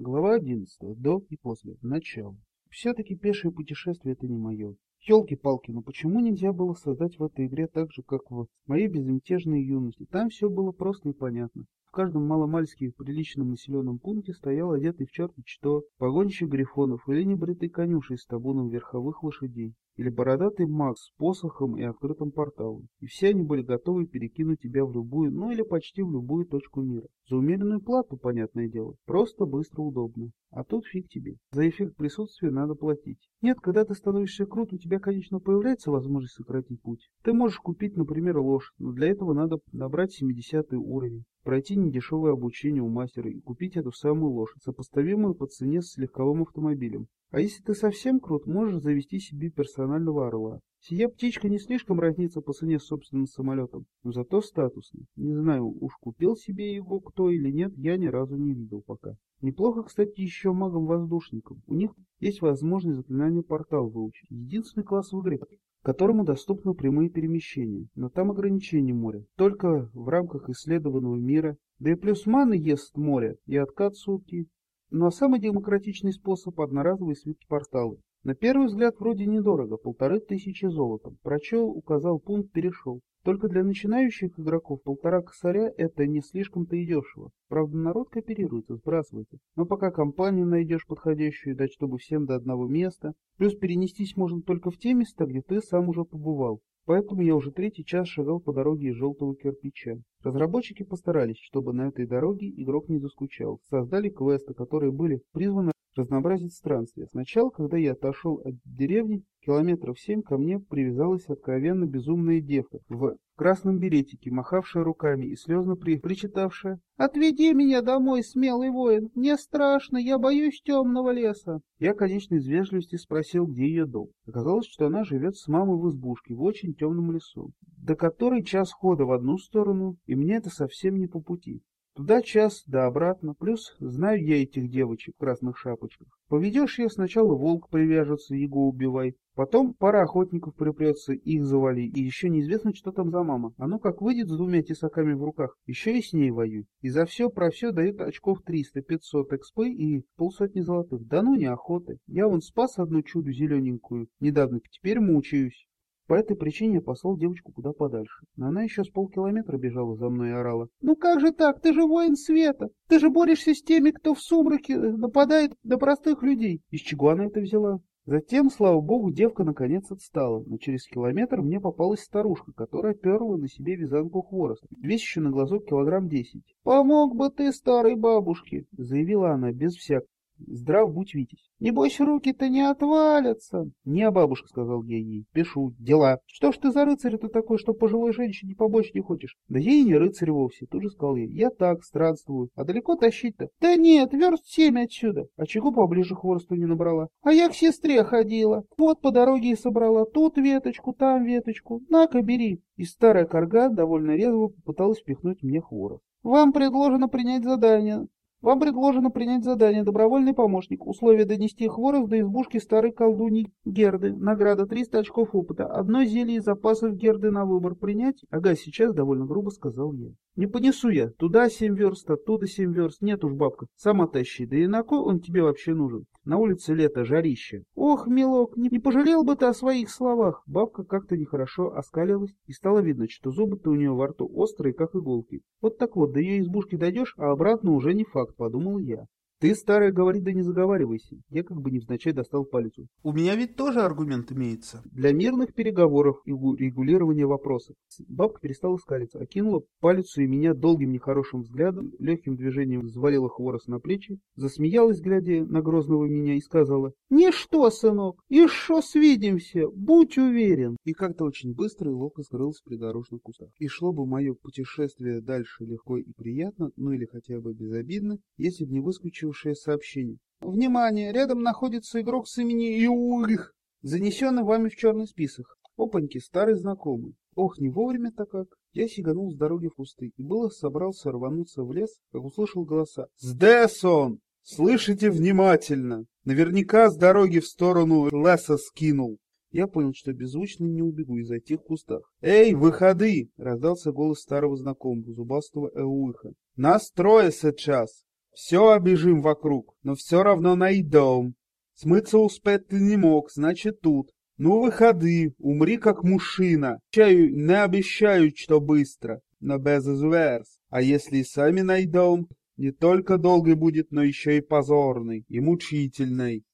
Глава 11. До и после. Начало. Все-таки пешее путешествие это не мое. Елки-палки, но почему нельзя было создать в этой игре так же, как в моей безмятежной юности? Там все было просто и понятно. В каждом маломальски приличном населенном пункте стоял одетый в черный что погонщик грифонов или небритый конюшей с табуном верховых лошадей, или бородатый маг с посохом и открытым порталом. И все они были готовы перекинуть тебя в любую, ну или почти в любую точку мира. За умеренную плату, понятное дело. Просто, быстро, удобно. А тут фиг тебе. За эффект присутствия надо платить. Нет, когда ты становишься крут, у тебя, конечно, появляется возможность сократить путь. Ты можешь купить, например, лошадь, но для этого надо набрать 70 уровень пройти недешевое обучение у мастера и купить эту самую лошадь, сопоставимую по цене с легковым автомобилем. А если ты совсем крут, можешь завести себе персонального орла. Сия птичка не слишком разнится по цене с собственным самолетом, но зато статусный. Не знаю, уж купил себе его кто или нет, я ни разу не видел пока. Неплохо, кстати, еще магам-воздушникам. У них есть возможность заклинание портал выучить. Единственный класс в игре, которому доступны прямые перемещения, но там ограничения моря, только в рамках исследованного мира, да и плюс маны ест море и откат сутки. Ну а самый демократичный способ – одноразовые свитки порталы. На первый взгляд вроде недорого, полторы тысячи золотом. Прочел, указал пункт, перешел. Только для начинающих игроков полтора косаря это не слишком-то и дешево. Правда, народ кооперируется, сбрасывается. Но пока компанию найдешь подходящую, дать чтобы всем до одного места. Плюс перенестись можно только в те места, где ты сам уже побывал. Поэтому я уже третий час шагал по дороге из желтого кирпича. Разработчики постарались, чтобы на этой дороге игрок не заскучал. Создали квесты, которые были призваны разнообразить странствия. Сначала, когда я отошел от деревни, километров семь ко мне привязалась откровенно безумная девка в красном беретике, махавшая руками и слезно при... причитавшая «Отведи меня домой, смелый воин! Мне страшно, я боюсь темного леса!» Я, конечно, из вежливости спросил, где ее дом. Оказалось, что она живет с мамой в избушке в очень темном лесу, до которой час хода в одну сторону, и мне это совсем не по пути. Туда час, да обратно, плюс знаю я этих девочек в красных шапочках. Поведешь ее, сначала волк привяжется, его убивай, потом пара охотников припрется, их завали, и еще неизвестно, что там за мама. А ну как выйдет с двумя тесаками в руках, еще и с ней воюй. И за все про все дают очков 300-500 экспы и полсотни золотых. Да ну не охоты. Я вон спас одну чуду зелененькую недавно, теперь мучаюсь. По этой причине я послал девочку куда подальше. Но она еще с полкилометра бежала за мной и орала. «Ну как же так? Ты же воин света! Ты же борешься с теми, кто в сумраке э, нападает на простых людей!» Из чего она это взяла? Затем, слава богу, девка наконец отстала, но через километр мне попалась старушка, которая перла на себе вязанку хвороста, весящую на глазок килограмм десять. «Помог бы ты старой бабушке!» — заявила она без всякого. Здрав будь, Витязь. Небось, руки-то не отвалятся. Не, бабушка, сказал я ей. Пишу. Дела. Что ж ты за рыцарь-то такой, что пожилой женщине помочь не хочешь? Да я не рыцарь вовсе, тут же сказал я. Я так, странствую. А далеко тащить-то? Да нет, верст семь отсюда. А чего поближе хворосту не набрала? А я к сестре ходила. Вот по дороге и собрала. Тут веточку, там веточку. На-ка, бери. И старая корга довольно резво попыталась впихнуть мне хворост. Вам предложено принять задание. Вам предложено принять задание «Добровольный помощник». Условие донести хворост до избушки старой колдуньи Герды. Награда 300 очков опыта. Одно зелье из запасов Герды на выбор принять? Ага, сейчас довольно грубо сказал я. Не понесу я. Туда семь верст, оттуда семь верст. Нет уж, бабка, сама тащи. Да и на кой он тебе вообще нужен? На улице лето, жарище. Ох, милок, не, не пожалел бы ты о своих словах. Бабка как-то нехорошо оскалилась, и стало видно, что зубы-то у нее во рту острые, как иголки. Вот так вот, до ее избушки дойдешь, а обратно уже не факт, подумал я. Ты, старая, говори, да не заговаривайся. Я как бы невзначай достал палец. У меня ведь тоже аргумент имеется. Для мирных переговоров и регулирования вопросов. Бабка перестала скалиться, окинула палец и меня долгим нехорошим взглядом, легким движением взвалила хворост на плечи, засмеялась, глядя на грозного меня, и сказала, «Ничто, сынок, еще свидимся, будь уверен». И как-то очень быстро и ловко скрылась в придорожных кустах. И шло бы мое путешествие дальше легко и приятно, ну или хотя бы безобидно, если бы не выскочил получившее сообщение. Внимание! Рядом находится игрок с именем Юлих, занесенный вами в черный список. Опаньки, старый знакомый. Ох, не вовремя-то как. Я сиганул с дороги в кусты и было собрался рвануться в лес, как услышал голоса. «Сдесон! Слышите внимательно! Наверняка с дороги в сторону леса скинул!» Я понял, что беззвучно не убегу из этих кустах. «Эй, выходы!» — раздался голос старого знакомого, зубастого Эуиха. «Нас трое сейчас! Все обежим вокруг, но все равно найдем. Смыться успеть ты не мог, значит тут. Ну, выходи, умри как мужчина. Обещаю, не обещаю, что быстро, но без изверс. А если и сами найдем, не только долгий будет, но еще и позорный, и мучительный.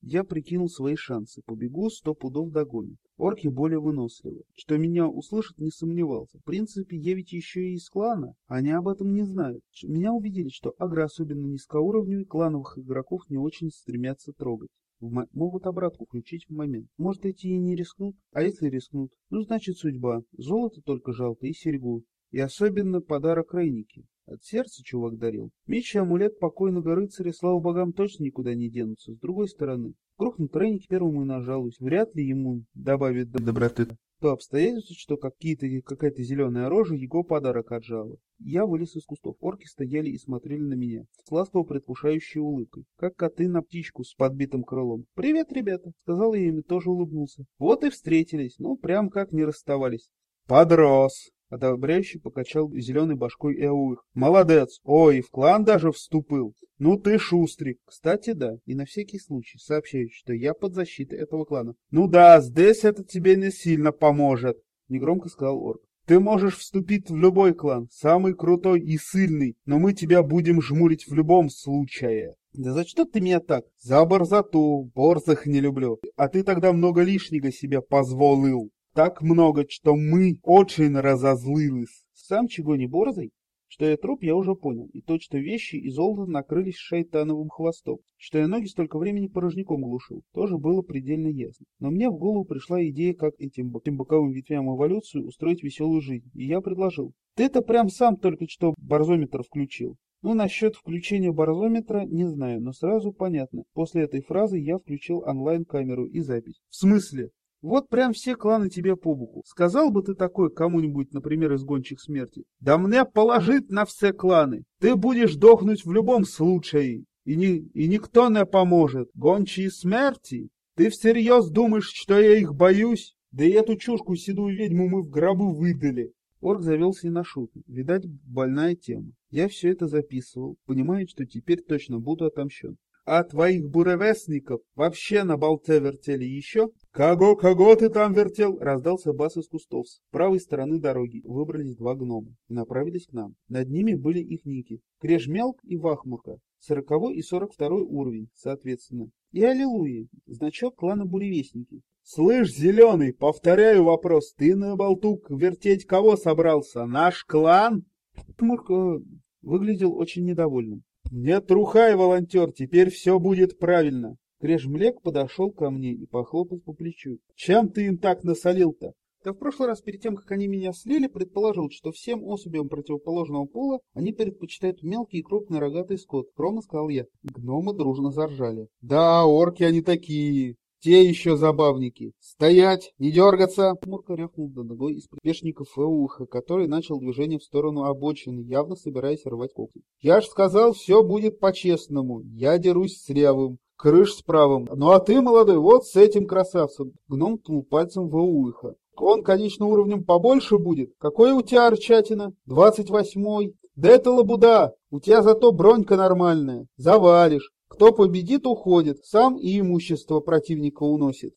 Я прикинул свои шансы. Побегу, сто пудов догонит. Орки более выносливы. Что меня услышат, не сомневался. В принципе, я ведь еще и из клана. Они об этом не знают. Меня убедили, что агро, особенно низкоуровневый, клановых игроков не очень стремятся трогать. Могут обратку включить в момент. Может, эти и не рискнут? А если рискнут? Ну, значит, судьба. Золото только жалко и серьгу. И особенно подарок Рейнике. От сердца чувак дарил. Меч и амулет покойного рыцаря, слава богам, точно никуда не денутся. С другой стороны, грохнут Рейник первому и нажалуюсь. Вряд ли ему добавит доброты то обстоятельство, что какие-то, какая-то зеленая рожа его подарок отжала. Я вылез из кустов. Орки стояли и смотрели на меня, с ласково предвкушающей улыбкой, как коты на птичку с подбитым крылом. «Привет, ребята!» — сказал я им и тоже улыбнулся. Вот и встретились, ну, прям как не расставались. «Подрос!» Одобряющий покачал зеленой башкой Эуих. «Молодец! Ой, в клан даже вступил! Ну ты шустрик!» «Кстати, да, и на всякий случай сообщаю, что я под защитой этого клана». «Ну да, здесь это тебе не сильно поможет!» Негромко сказал орк. Ты можешь вступить в любой клан, самый крутой и сильный, но мы тебя будем жмурить в любом случае. Да за что ты меня так? За борзоту, борзых не люблю. А ты тогда много лишнего себе позволил так много, что мы очень разозлились. Сам чего не борзый, что я труп, я уже понял, и то, что вещи и золото накрылись шайтановым хвостом, что я ноги столько времени порожняком глушил, тоже было предельно ясно. Но мне в голову пришла идея, как этим, этим боковым ветвям эволюции устроить веселую жизнь, и я предложил. Ты-то прям сам только что барзометр включил. Ну, насчет включения барзометра не знаю, но сразу понятно. После этой фразы я включил онлайн-камеру и запись. В смысле? Вот прям все кланы тебе по боку. Сказал бы ты такой кому-нибудь, например, из гончих смерти. Да мне положить на все кланы. Ты будешь дохнуть в любом случае. И, ни, и никто не поможет. Гончие смерти? Ты всерьез думаешь, что я их боюсь? Да и эту чушку седую ведьму мы в гробу выдали. Орк завелся и на шутку. Видать, больная тема. Я все это записывал, понимая, что теперь точно буду отомщен. А твоих буревестников вообще на болте вертели еще? «Кого, кого ты там вертел?» — раздался бас из кустов. С правой стороны дороги выбрались два гнома и направились к нам. Над ними были их ники — Крежмелк и Вахмурка, сороковой и сорок второй уровень, соответственно. И Аллилуйя, значок клана Буревестники. «Слышь, Зеленый, повторяю вопрос, ты на болтук вертеть кого собрался? Наш клан?» Вахмурка выглядел очень недовольным. «Не трухай, волонтер, теперь все будет правильно. Крежмлек подошел ко мне и похлопал по плечу. «Чем ты им так насолил-то?» Да в прошлый раз, перед тем, как они меня слили, предположил, что всем особям противоположного пола они предпочитают мелкий и крупный рогатый скот. Скромно сказал я. Гномы дружно заржали. Да, орки они такие. Те еще забавники. Стоять, не дергаться. Мурка рявкнул до ногой из приспешников Эуха, который начал движение в сторону обочины, явно собираясь рвать когти. Я ж сказал, все будет по-честному. Я дерусь с Рявым крыш с правым. Ну а ты, молодой, вот с этим красавцем. Гном ткнул пальцем в Уиха. Он, конечно, уровнем побольше будет. Какой у тебя арчатина? Двадцать восьмой. Да это лабуда. У тебя зато бронька нормальная. Завалишь. Кто победит, уходит. Сам и имущество противника уносит.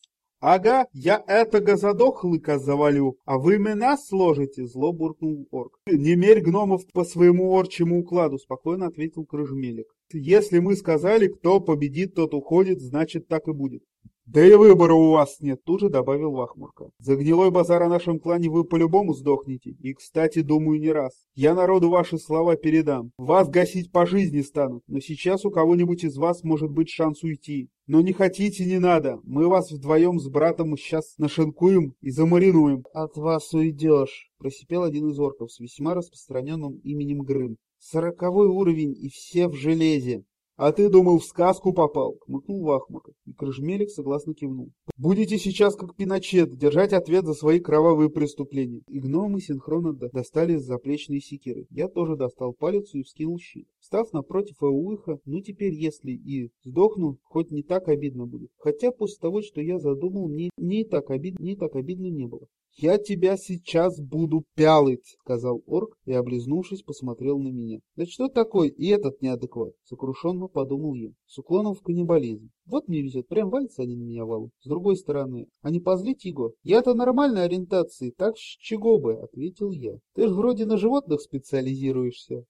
«Ага, я этого задохлыка завалю, а вы меня сложите!» — зло буркнул орк. «Не мерь гномов по своему орчему укладу», — спокойно ответил Крыжмелик. «Если мы сказали, кто победит, тот уходит, значит так и будет. «Да и выбора у вас нет», — тут же добавил Вахмурка. «За гнилой базар о нашем клане вы по-любому сдохнете. И, кстати, думаю, не раз. Я народу ваши слова передам. Вас гасить по жизни станут, но сейчас у кого-нибудь из вас может быть шанс уйти. Но не хотите, не надо. Мы вас вдвоем с братом сейчас нашинкуем и замаринуем». «От вас уйдешь», — просипел один из орков с весьма распространенным именем Грым. «Сороковой уровень и все в железе». «А ты думал, в сказку попал?» — хмыкнул Вахмака, и Крыжмелик согласно кивнул. «Будете сейчас, как Пиночет, держать ответ за свои кровавые преступления». И гномы синхронно достали заплечные секиры. Я тоже достал палец и вскинул щит. Став напротив Ауиха, ну теперь, если и сдохну, хоть не так обидно будет. Хотя после того, что я задумал, мне не так обидно, не так обидно не было. «Я тебя сейчас буду пялить», — сказал орк и, облизнувшись, посмотрел на меня. «Да что такое и этот неадекват?» — сокрушенно подумал я, с уклоном в каннибализм. Вот мне везет, прям валятся они на меня валу. С другой стороны, а не позлить его? Я-то нормальной ориентации, так с чего бы, ответил я. Ты ж вроде на животных специализируешься.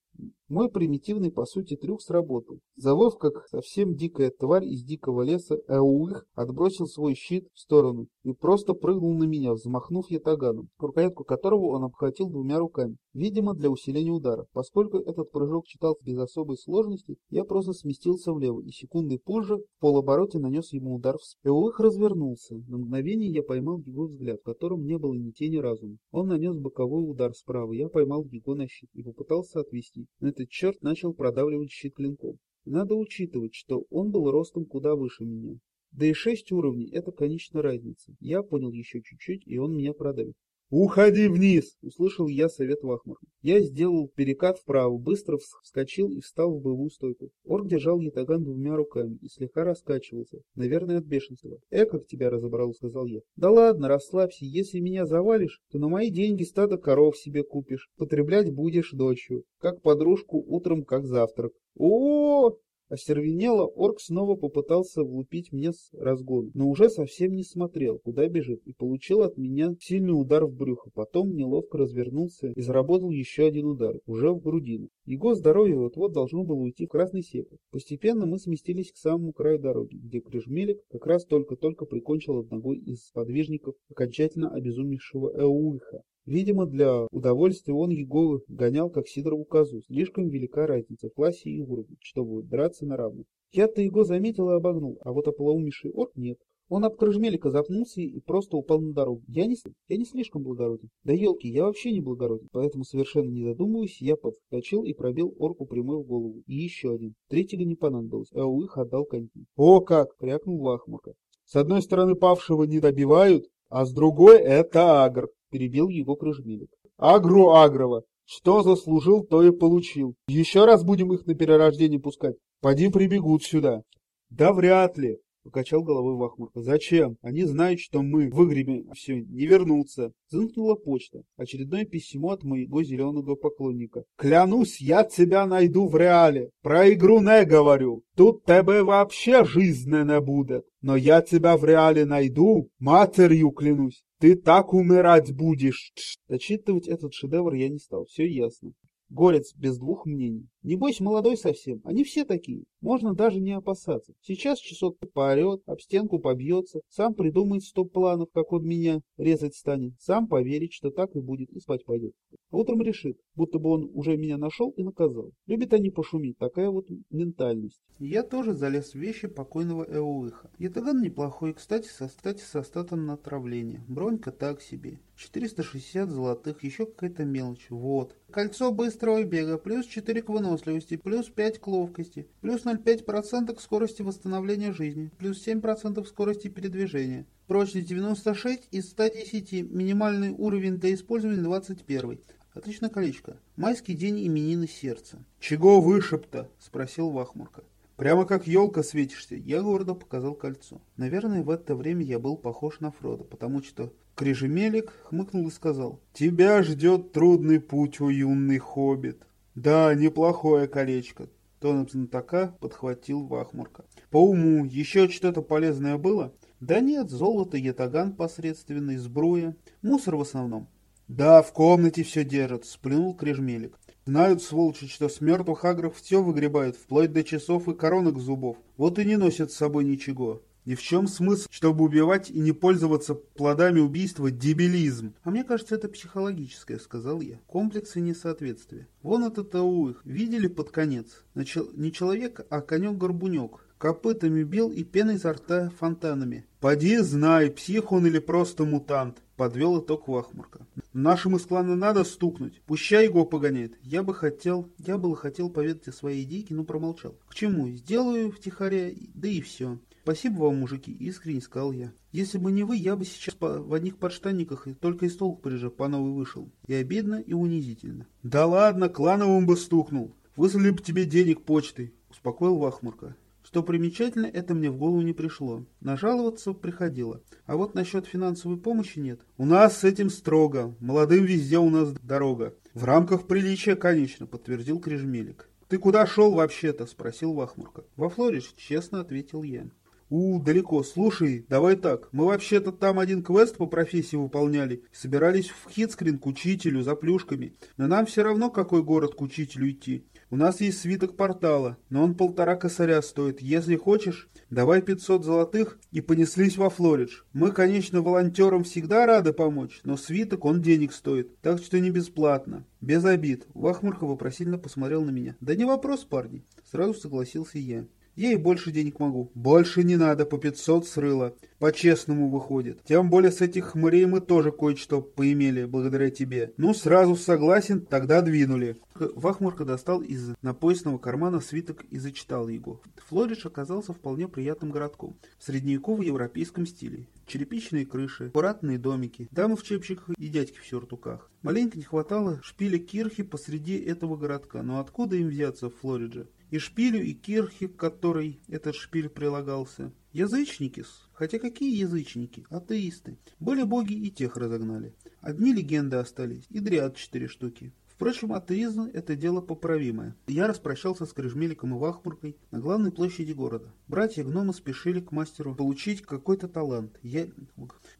Мой примитивный, по сути, трюк сработал. Завов, как совсем дикая тварь из дикого леса, Эуих отбросил свой щит в сторону и просто прыгнул на меня, взмахнув ятаганом, рукоятку которого он обхватил двумя руками, видимо, для усиления удара. Поскольку этот прыжок читался без особой сложности, я просто сместился влево и секунды позже в полобороте нанес ему удар в спину. Эуих развернулся. На мгновение я поймал его взгляд, в котором не было ни тени разума. Он нанес боковой удар справа, я поймал его на щит и попытался отвести. Но этот черт начал продавливать щит клинком. Надо учитывать, что он был ростом куда выше меня. Да и шесть уровней – это, конечно, разница. Я понял еще чуть-чуть, и он меня продавит. «Уходи вниз!» — услышал я совет Вахмара. Я сделал перекат вправо, быстро вскочил и встал в боевую стойку. Орк держал ятаган двумя руками и слегка раскачивался, наверное, от бешенства. «Э, как тебя разобрал», — сказал я. «Да ладно, расслабься, если меня завалишь, то на мои деньги стадо коров себе купишь, потреблять будешь ночью, как подружку утром, как завтрак». «О-о-о!» Остервенело, орк снова попытался влупить мне с разгона, но уже совсем не смотрел, куда бежит, и получил от меня сильный удар в брюхо. Потом неловко развернулся и заработал еще один удар, уже в грудину. Его здоровье вот-вот должно было уйти в красный сектор. Постепенно мы сместились к самому краю дороги, где Крыжмелик как раз только-только прикончил одного из подвижников окончательно обезумевшего Эуиха. Видимо, для удовольствия он его гонял как Сидорову козу. Слишком велика разница в классе и уровне, чтобы драться на равных. Я-то его заметил и обогнул, а вот ополоумевший орк нет. Он об крыжмелика запнулся и просто упал на дорогу. Я не, я не слишком благороден. Да елки, я вообще не благороден. Поэтому совершенно не задумываясь, я подскочил и пробил орку прямой в голову. И еще один. Третьего не понадобилось, а у их отдал коньки. О как! крякнул Лахмурка. С одной стороны павшего не добивают, а с другой это агр перебил его Крыжмилик. Агру Агрова. Что заслужил, то и получил. Еще раз будем их на перерождение пускать. Поди прибегут сюда. Да вряд ли. Покачал головой Вахмурка. Зачем? Они знают, что мы выгребем все, не вернутся. Зынкнула почта. Очередное письмо от моего зеленого поклонника. Клянусь, я тебя найду в реале. Про игру не говорю. Тут тебе вообще жизнь не будет. Но я тебя в реале найду, матерью клянусь. Ты так умирать будешь. Дочитывать этот шедевр я не стал, все ясно. Горец без двух мнений. Небось, молодой совсем. Они все такие. Можно даже не опасаться. Сейчас часок поорет, об стенку побьется, сам придумает сто планов, как он меня резать станет, сам поверит, что так и будет, и спать пойдет. утром решит, будто бы он уже меня нашел и наказал. Любят они пошумить, такая вот ментальность. Я тоже залез в вещи покойного Эуиха. Ятаган неплохой, кстати, со, кстати, со статом на отравление. Бронька так себе. 460 золотых, еще какая-то мелочь. Вот. Кольцо быстрого бега, плюс 4 к выносливости, плюс 5 к ловкости, плюс 0,5% к скорости восстановления жизни, плюс 7% скорости передвижения. Прочность 96 из 110, минимальный уровень для использования 21. Отличное колечко. Майский день именины сердца. «Чего вышиб-то?» – спросил Вахмурка. Прямо как елка светишься. Я гордо показал кольцо. Наверное, в это время я был похож на Фрода, потому что Крижемелик хмыкнул и сказал. Тебя ждет трудный путь, о юный хоббит. Да, неплохое колечко. Тоном знатока подхватил Вахмурка. По уму, еще что-то полезное было? Да нет, золото, ятаган посредственный, сбруя. Мусор в основном. Да, в комнате все держат, сплюнул Крижмелик. Знают, сволочи, что с мертвых агров все выгребают, вплоть до часов и коронок зубов. Вот и не носят с собой ничего. Ни в чем смысл, чтобы убивать и не пользоваться плодами убийства, дебилизм. А мне кажется, это психологическое, сказал я. Комплексы несоответствия. Вон этот ауих, видели под конец? Не человек, а конек-горбунек. Копытами бил и пеной изо рта фонтанами. Поди знай, псих он или просто мутант. Подвел итог Вахмурка. Нашим из клана надо стукнуть. Пущай его погоняет. Я бы хотел, я бы хотел поведать о своей идейке, но промолчал. К чему? Сделаю втихаря, да и все. Спасибо вам, мужики, искренне сказал я. Если бы не вы, я бы сейчас по, в одних подштанниках и только из толку прижав по новой вышел. И обидно, и унизительно. Да ладно, клановым бы стукнул. Выслали бы тебе денег почтой, успокоил Вахмурка. Что примечательно, это мне в голову не пришло. Нажаловаться приходило. А вот насчет финансовой помощи нет. У нас с этим строго. Молодым везде у нас дорога. В рамках приличия, конечно, подтвердил Крижмелик. «Ты куда шел вообще-то?» – спросил Вахмурка. «Во Флориш», – честно ответил я. «У, далеко. Слушай, давай так. Мы вообще-то там один квест по профессии выполняли. Собирались в Хитскрин к учителю за плюшками. Но нам все равно, какой город к учителю идти. У нас есть свиток портала, но он полтора косаря стоит. Если хочешь, давай 500 золотых и понеслись во Флоридж. Мы, конечно, волонтерам всегда рады помочь, но свиток он денег стоит, так что не бесплатно. Без обид. Вахмурка вопросительно посмотрел на меня. Да не вопрос, парни. Сразу согласился я. Я и больше денег могу. Больше не надо, по 500 срыла. По-честному выходит. Тем более с этих хмырей мы тоже кое-что поимели благодаря тебе. Ну, сразу согласен, тогда двинули. Вахмурка достал из напоясного кармана свиток и зачитал его. Флоридж оказался вполне приятным городком. В средневеково-европейском стиле. Черепичные крыши, аккуратные домики, дамы в чепчиках и дядьки в сюртуках. Маленько не хватало шпиля кирхи посреди этого городка, но откуда им взяться в Флоридже? И шпилю, и кирхе, к которой этот шпиль прилагался. Язычники -с. Хотя какие язычники? Атеисты. Были боги и тех разогнали. Одни легенды остались, и дриад четыре штуки. Впрочем, атеизм – это дело поправимое. Я распрощался с Крыжмеликом и Вахмуркой на главной площади города. Братья-гномы спешили к мастеру получить какой-то талант. Я,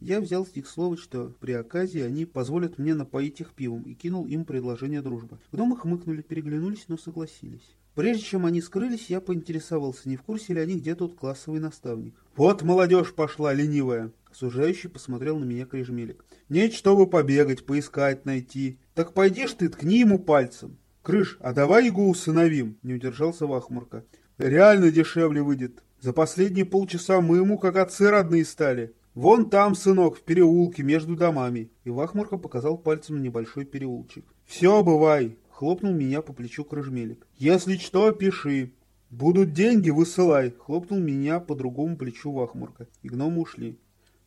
я взял с них слово, что при оказии они позволят мне напоить их пивом и кинул им предложение дружбы. Гномы хмыкнули, переглянулись, но согласились. Прежде чем они скрылись, я поинтересовался, не в курсе ли они, где тут классовый наставник. «Вот молодежь пошла, ленивая!» Осужающий посмотрел на меня Крижмелик. «Нет, чтобы побегать, поискать, найти. Так пойди ж ты, ткни ему пальцем!» «Крыш, а давай его усыновим!» Не удержался Вахмурка. «Реально дешевле выйдет. За последние полчаса мы ему как отцы родные стали. Вон там, сынок, в переулке между домами». И Вахмурка показал пальцем небольшой переулчик. «Все, бывай, Хлопнул меня по плечу крыжмелик. «Если что, пиши. Будут деньги, высылай!» Хлопнул меня по другому плечу Вахмурка. И гномы ушли.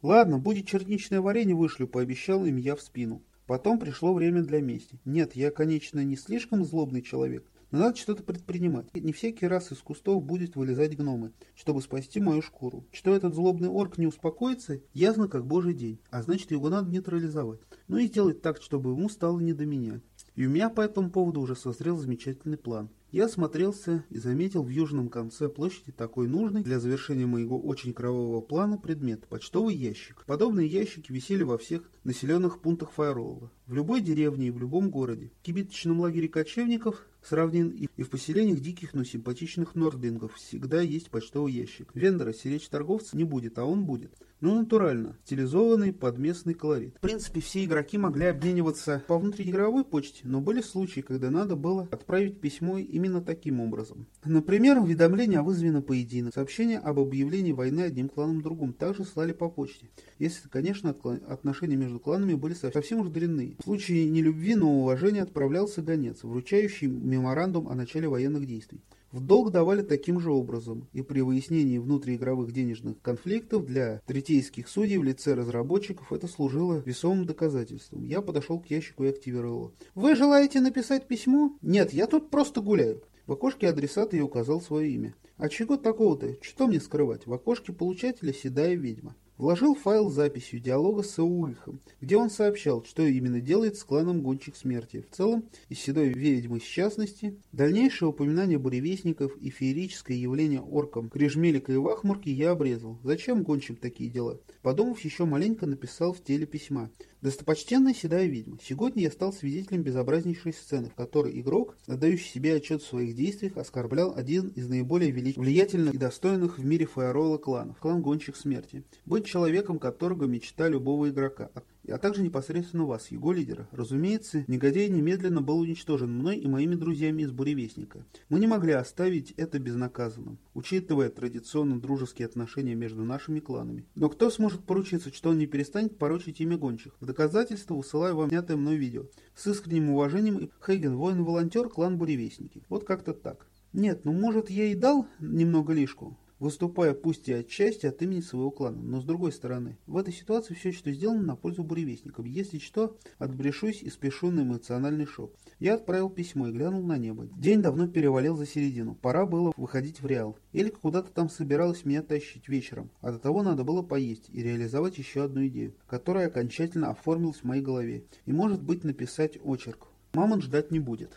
«Ладно, будет черничное варенье вышлю», — пообещал им я в спину. Потом пришло время для мести. Нет, я, конечно, не слишком злобный человек, но надо что-то предпринимать. Не всякий раз из кустов будет вылезать гномы, чтобы спасти мою шкуру. Что этот злобный орк не успокоится, ясно как божий день, а значит его надо нейтрализовать. Ну и сделать так, чтобы ему стало не до меня. И у меня по этому поводу уже созрел замечательный план. Я осмотрелся и заметил в южном конце площади такой нужный для завершения моего очень кровавого плана предмет – почтовый ящик. Подобные ящики висели во всех населенных пунктах Файролла, в любой деревне и в любом городе. В кибиточном лагере кочевников с равнин и в поселениях диких, но симпатичных нордлингов всегда есть почтовый ящик. Вендора, сиречь торговца не будет, а он будет. Ну, натурально, стилизованный под местный колорит. В принципе, все игроки могли обмениваться по внутриигровой почте, но были случаи, когда надо было отправить письмо именно таким образом. Например, уведомление о вызове на поединок, сообщение об объявлении войны одним кланом другим также слали по почте. Если, конечно, отношения между кланами были совсем уж дрянные. В случае нелюбви, но уважения отправлялся гонец, вручающий меморандум о начале военных действий. В долг давали таким же образом, и при выяснении внутриигровых денежных конфликтов для третейских судей в лице разработчиков это служило весомым доказательством. Я подошел к ящику и активировал. «Вы желаете написать письмо?» «Нет, я тут просто гуляю». В окошке адресат я указал свое имя. «А чего такого-то? Что мне скрывать?» В окошке получателя седая ведьма. Вложил файл с записью диалога с Эуихом, где он сообщал, что именно делает с кланом Гонщик Смерти. В целом, из седой ведьмы в частности, дальнейшее упоминание буревестников и феерическое явление оркам Крижмелика и Вахмурки я обрезал. Зачем Гонщик такие дела? Подумав, еще маленько написал в теле письма. Достопочтенная седая ведьма, сегодня я стал свидетелем безобразнейшей сцены, в которой игрок, отдающий себе отчет в своих действиях, оскорблял один из наиболее велич... влиятельных и достойных в мире фаерола кланов, клан Гонщик Смерти. Быть человеком, которого мечта любого игрока, а также непосредственно вас, его лидера. Разумеется, негодяй немедленно был уничтожен мной и моими друзьями из Буревестника. Мы не могли оставить это безнаказанным, учитывая традиционно дружеские отношения между нашими кланами. Но кто сможет поручиться, что он не перестанет порочить имя гончих? В доказательство усылаю вам снятое мной видео. С искренним уважением, Хейген, воин-волонтер, клан Буревестники. Вот как-то так. Нет, ну может я и дал немного лишку. Выступая пусть и отчасти от имени своего клана, но с другой стороны. В этой ситуации все, что сделано, на пользу буревестникам. Если что, отбрешусь и спешу на эмоциональный шок. Я отправил письмо и глянул на небо. День давно перевалил за середину. Пора было выходить в Реал. Элька куда-то там собиралась меня тащить вечером, а до того надо было поесть и реализовать еще одну идею, которая окончательно оформилась в моей голове. И может быть написать очерк. Мамон ждать не будет.